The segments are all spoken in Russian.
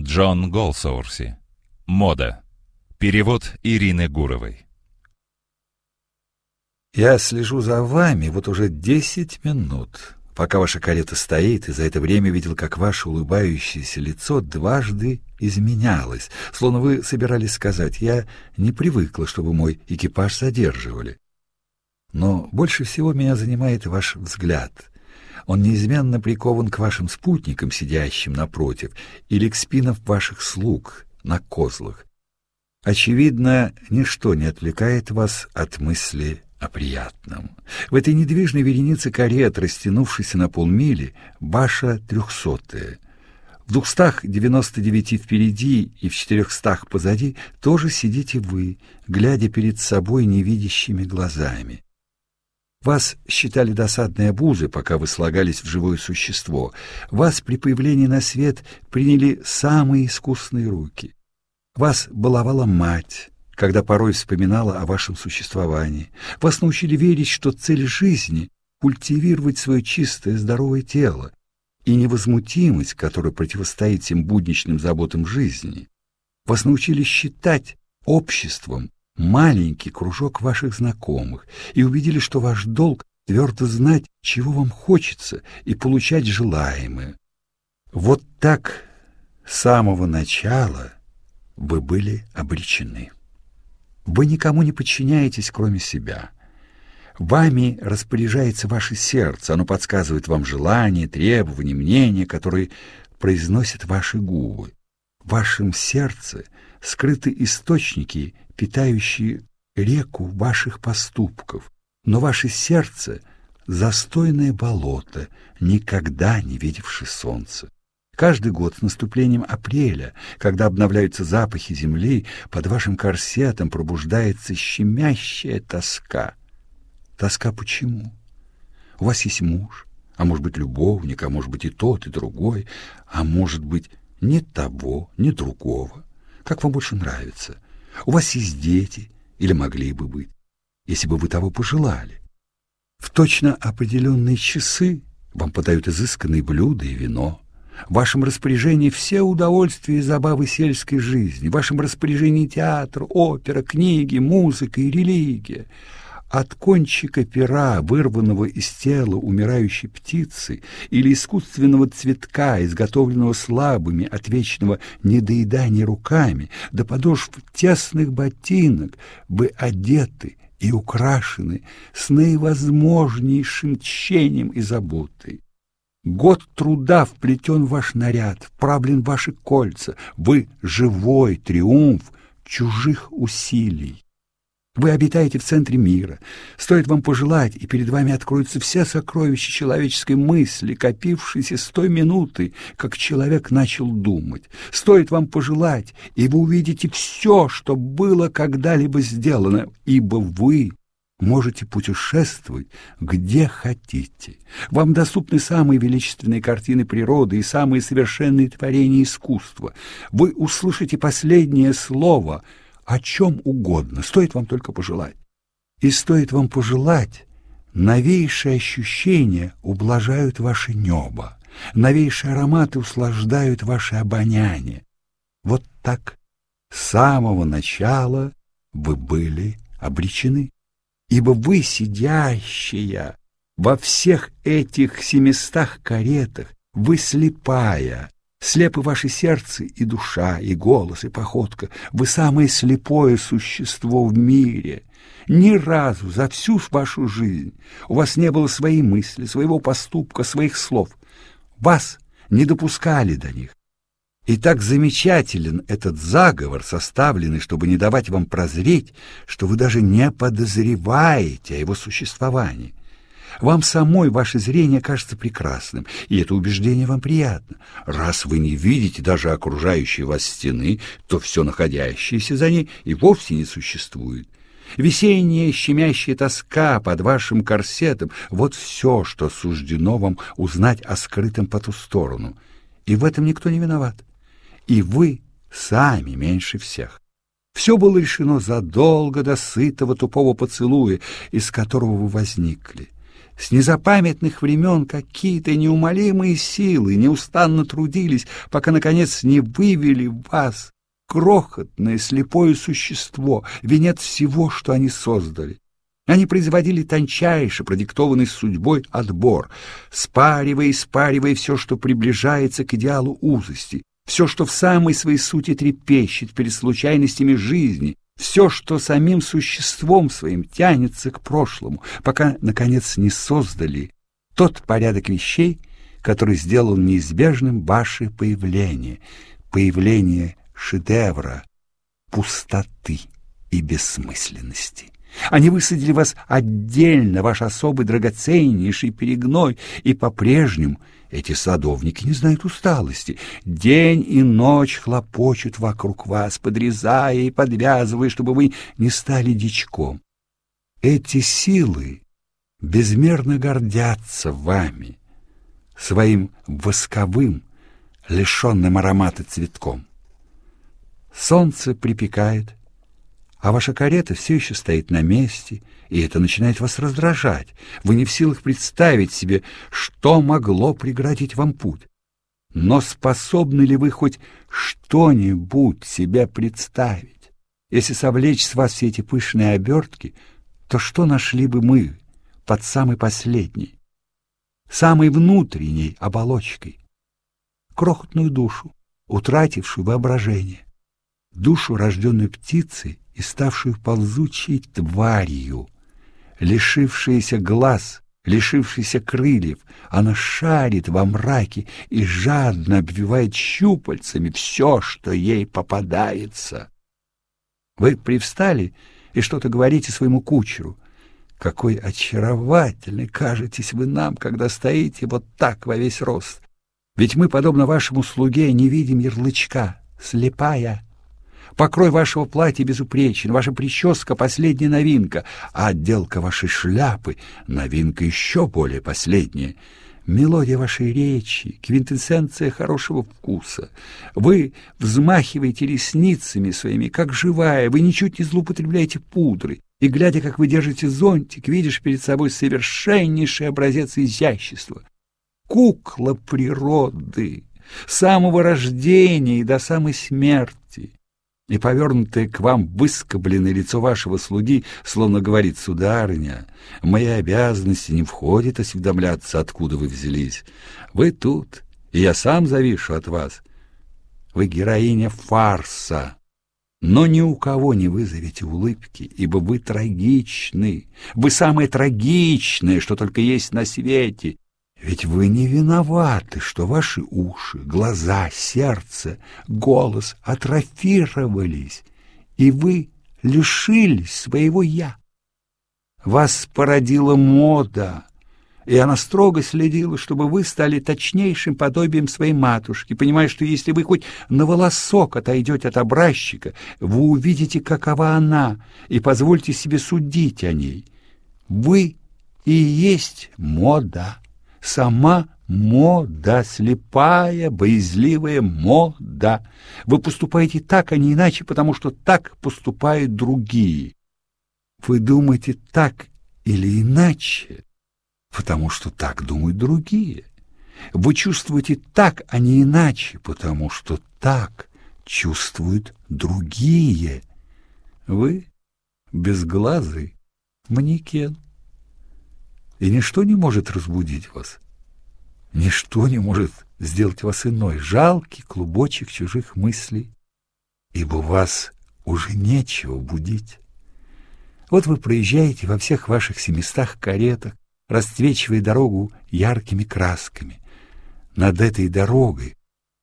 Джон Голсоурси. Мода. Перевод Ирины Гуровой. Я слежу за вами вот уже десять минут, пока ваша карета стоит, и за это время видел, как ваше улыбающееся лицо дважды изменялось, словно вы собирались сказать, я не привыкла, чтобы мой экипаж задерживали. Но больше всего меня занимает ваш взгляд. Он неизменно прикован к вашим спутникам, сидящим напротив, или к спинам ваших слуг на козлах. Очевидно, ничто не отвлекает вас от мысли о приятном. В этой недвижной веренице карет, растянувшейся на полмили, баша трехсотая. В двухстах девяносто девяти впереди и в четырехстах позади тоже сидите вы, глядя перед собой невидящими глазами. Вас считали досадной обузой, пока вы слагались в живое существо. Вас при появлении на свет приняли самые искусные руки. Вас баловала мать, когда порой вспоминала о вашем существовании. Вас научили верить, что цель жизни — культивировать свое чистое, здоровое тело и невозмутимость, которая противостоит всем будничным заботам жизни. Вас научили считать обществом маленький кружок ваших знакомых и убедили, что ваш долг твердо знать, чего вам хочется, и получать желаемое. Вот так с самого начала вы были обречены. Вы никому не подчиняетесь, кроме себя. Вами распоряжается ваше сердце, оно подсказывает вам желания, требования, мнения, которые произносят ваши губы. В вашем сердце скрыты источники питающие реку ваших поступков, но ваше сердце — застойное болото, никогда не видевшее солнца. Каждый год с наступлением апреля, когда обновляются запахи земли, под вашим корсетом пробуждается щемящая тоска. Тоска почему? У вас есть муж, а может быть любовник, а может быть и тот, и другой, а может быть ни того, ни другого. Как вам больше нравится? У вас есть дети, или могли бы быть, если бы вы того пожелали. В точно определенные часы вам подают изысканные блюда и вино. В вашем распоряжении все удовольствия и забавы сельской жизни. В вашем распоряжении театр, опера, книги, музыка и религия. От кончика пера, вырванного из тела умирающей птицы, или искусственного цветка, изготовленного слабыми от вечного недоедания руками, до подошв тесных ботинок, бы одеты и украшены с наивозможнейшим тщением и заботой. Год труда вплетен в ваш наряд, вправлен в ваши кольца. Вы — живой триумф чужих усилий. Вы обитаете в центре мира. Стоит вам пожелать, и перед вами откроются все сокровища человеческой мысли, копившиеся с той минуты, как человек начал думать. Стоит вам пожелать, и вы увидите все, что было когда-либо сделано, ибо вы можете путешествовать где хотите. Вам доступны самые величественные картины природы и самые совершенные творения искусства. Вы услышите последнее слово — о чем угодно, стоит вам только пожелать. И стоит вам пожелать, новейшие ощущения ублажают ваше небо, новейшие ароматы услаждают ваше обоняние. Вот так с самого начала вы были обречены, ибо вы, сидящая во всех этих семистах каретах, вы слепая, Слепы ваше сердце и душа, и голос, и походка. Вы самое слепое существо в мире. Ни разу за всю вашу жизнь у вас не было своей мысли, своего поступка, своих слов. Вас не допускали до них. И так замечателен этот заговор, составленный, чтобы не давать вам прозреть, что вы даже не подозреваете о его существовании. Вам самой ваше зрение кажется прекрасным, и это убеждение вам приятно. Раз вы не видите даже окружающей вас стены, то все находящееся за ней и вовсе не существует. Весенняя щемящая тоска под вашим корсетом — вот все, что суждено вам узнать о скрытом по ту сторону. И в этом никто не виноват. И вы сами меньше всех. Все было решено задолго до сытого тупого поцелуя, из которого вы возникли. С незапамятных времен какие-то неумолимые силы неустанно трудились, пока, наконец, не вывели вас, крохотное слепое существо, венец всего, что они создали. Они производили тончайший, продиктованный судьбой отбор, спаривая и спаривая все, что приближается к идеалу узости, все, что в самой своей сути трепещет перед случайностями жизни, все, что самим существом своим тянется к прошлому, пока, наконец, не создали тот порядок вещей, который сделал неизбежным ваше появление, появление шедевра, пустоты и бессмысленности. Они высадили вас отдельно, ваш особый драгоценнейший перегной, и по-прежнему эти садовники не знают усталости. День и ночь хлопочут вокруг вас, подрезая и подвязывая, чтобы вы не стали дичком. Эти силы безмерно гордятся вами, своим восковым, лишенным аромата цветком. Солнце припекает, а ваша карета все еще стоит на месте, и это начинает вас раздражать. Вы не в силах представить себе, что могло преградить вам путь. Но способны ли вы хоть что-нибудь себе представить? Если совлечь с вас все эти пышные обертки, то что нашли бы мы под самой последней, самой внутренней оболочкой? Крохотную душу, утратившую воображение, душу, рожденную птицей и ставшую ползучей тварью, лишившаяся глаз, лишившаяся крыльев, она шарит во мраке и жадно обвивает щупальцами все, что ей попадается. Вы привстали и что-то говорите своему кучеру. Какой очаровательный кажетесь вы нам, когда стоите вот так во весь рост. Ведь мы, подобно вашему слуге, не видим ярлычка, слепая Покрой вашего платья безупречен, ваша прическа — последняя новинка, а отделка вашей шляпы — новинка еще более последняя. Мелодия вашей речи, квинтэссенция хорошего вкуса. Вы взмахиваете ресницами своими, как живая, вы ничуть не злоупотребляете пудрой. И, глядя, как вы держите зонтик, видишь перед собой совершеннейший образец изящества. Кукла природы, самого рождения и до самой смерти и повернутое к вам выскобленное лицо вашего слуги, словно говорит «Сударыня, мои обязанности не входит осведомляться, откуда вы взялись. Вы тут, и я сам завишу от вас. Вы героиня фарса, но ни у кого не вызовете улыбки, ибо вы трагичны, вы самое трагичное, что только есть на свете, ведь вы не виноваты, что ваши уши, глаза, сердце, голос атрофировались, и вы лишились своего «я». Вас породила мода, и она строго следила, чтобы вы стали точнейшим подобием своей матушки, понимая, что если вы хоть на волосок отойдете от образчика, вы увидите, какова она, и позвольте себе судить о ней. Вы и есть мода сама мода, слепая, боязливая мода. Вы поступаете так, а не иначе, потому что так поступают другие. Вы думаете так или иначе, потому что так думают другие. Вы чувствуете так, а не иначе, потому что так чувствуют другие. Вы безглазый манекен и ничто не может разбудить вас. Ничто не может сделать вас иной, жалкий клубочек чужих мыслей, ибо вас уже нечего будить. Вот вы проезжаете во всех ваших семистах каретах, расцвечивая дорогу яркими красками. Над этой дорогой,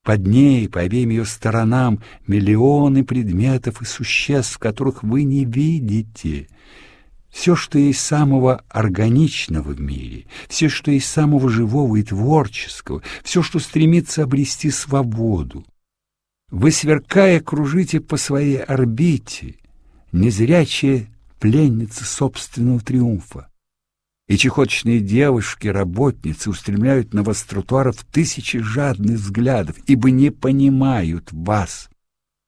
под ней, по обеим ее сторонам, миллионы предметов и существ, которых вы не видите — все, что есть самого органичного в мире, все, что есть самого живого и творческого, все, что стремится обрести свободу. Вы, сверкая, кружите по своей орбите, незрячие пленницы собственного триумфа. И чехоточные девушки-работницы устремляют на вас тротуаров тысячи жадных взглядов, ибо не понимают вас.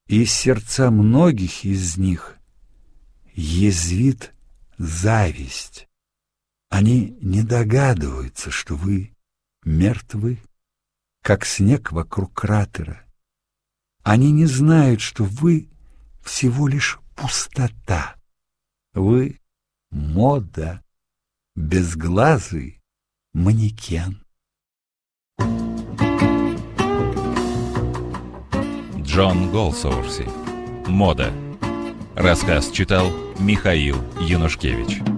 И из сердца многих из них язвит зависть. Они не догадываются, что вы мертвы, как снег вокруг кратера. Они не знают, что вы всего лишь пустота. Вы — мода, безглазый манекен. Джон Голсоурси. Мода. Рассказ читал Михаил Янушкевич.